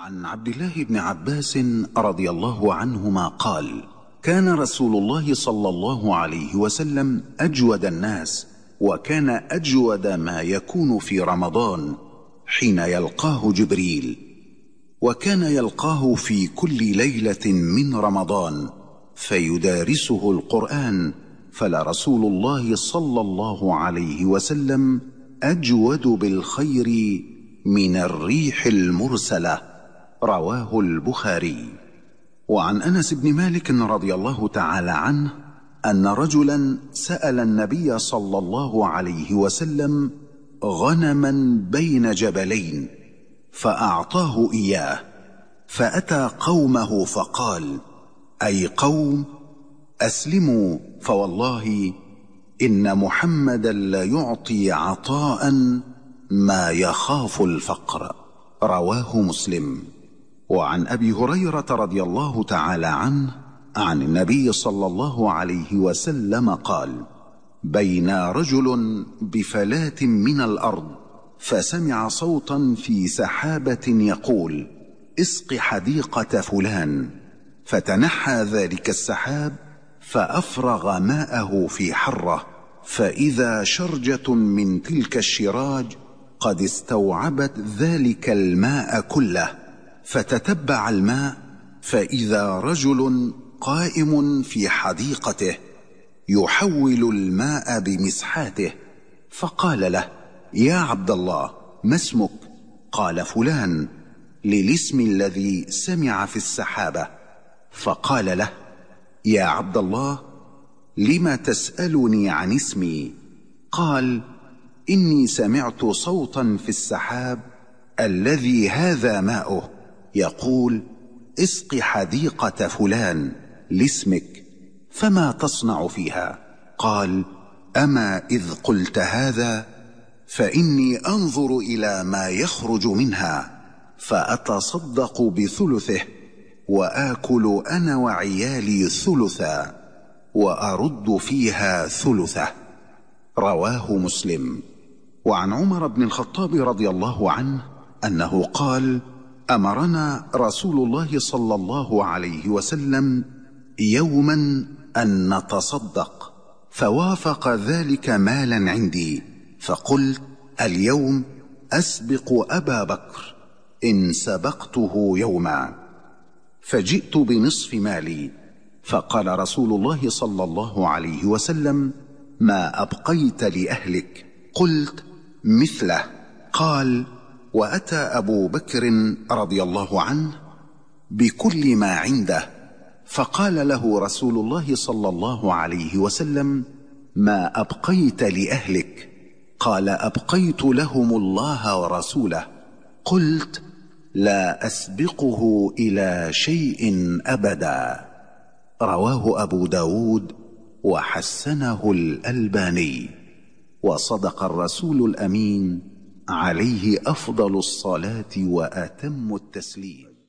عن عبد الله بن عباس رضي الله عنهما قال كان رسول الله صلى الله عليه وسلم أجود الناس وكان أجود ما يكون في رمضان حين يلقاه جبريل وكان يلقاه في كل ليلة من رمضان فيدارسه القرآن فلرسول الله صلى الله عليه وسلم أجود بالخير من الريح المرسلة. رواه البخاري. وعن أنس بن مالك رضي الله تعالى عنه أن رجلا سأل النبي صلى الله عليه وسلم غنما بين جبلين فأعطاه إياه فأتى قومه فقال أي قوم أسلموا فوالله إن محمدا ليعطي عطاء ما يخاف الفقر. رواه مسلم. وعن أبي هريرة رضي الله تعالى عنه عن النبي صلى الله عليه وسلم قال بين رجل بفلاه من الأرض فسمع صوتا في سحابة يقول اسق حديقة فلان فتنحى ذلك السحاب فأفرغ ماءه في حرة فإذا شرجة من تلك الشراج قد استوعبت ذلك الماء كله. فتتبع الماء فإذا رجل قائم في حديقته يحول الماء بمسحاته فقال له يا عبد الله ما اسمك قال فلان للاسم الذي سمع في السحابة. فقال له يا عبد الله لم تسألني عن اسمي قال إني سمعت صوتا في السحاب الذي هذا ماؤه. يقول اسق حديقة فلان لاسمك فما تصنع فيها؟ قال أما إذ قلت هذا فإني أنظر إلى ما يخرج منها فأتصدق بثلثه وآكل أنا وعيالي ثلثا وأرد فيها ثلثه. رواه مسلم. وعن عمر بن الخطاب رضي الله عنه أنه قال أمرنا رسول الله صلى الله عليه وسلم يوما أن نتصدق. فوافق ذلك مالا عندي. فقلت اليوم أسبق أبا بكر إن سبقته يوما. فجئت بنصف مالي. فقال رسول الله صلى الله عليه وسلم ما أبقيت لأهلك. قلت مثله. قال وأتى أبو بكر رضي الله عنه بكل ما عنده فقال له رسول الله صلى الله عليه وسلم ما أبقيت لأهلك؟ قال أبقيت لهم الله ورسوله. قلت لا أسبقه إلى شيء أبدا. رواه أبو داود وحسنه الألباني وصدق الرسول الأمين عليه أفضل الصلاة وأتم التسليم.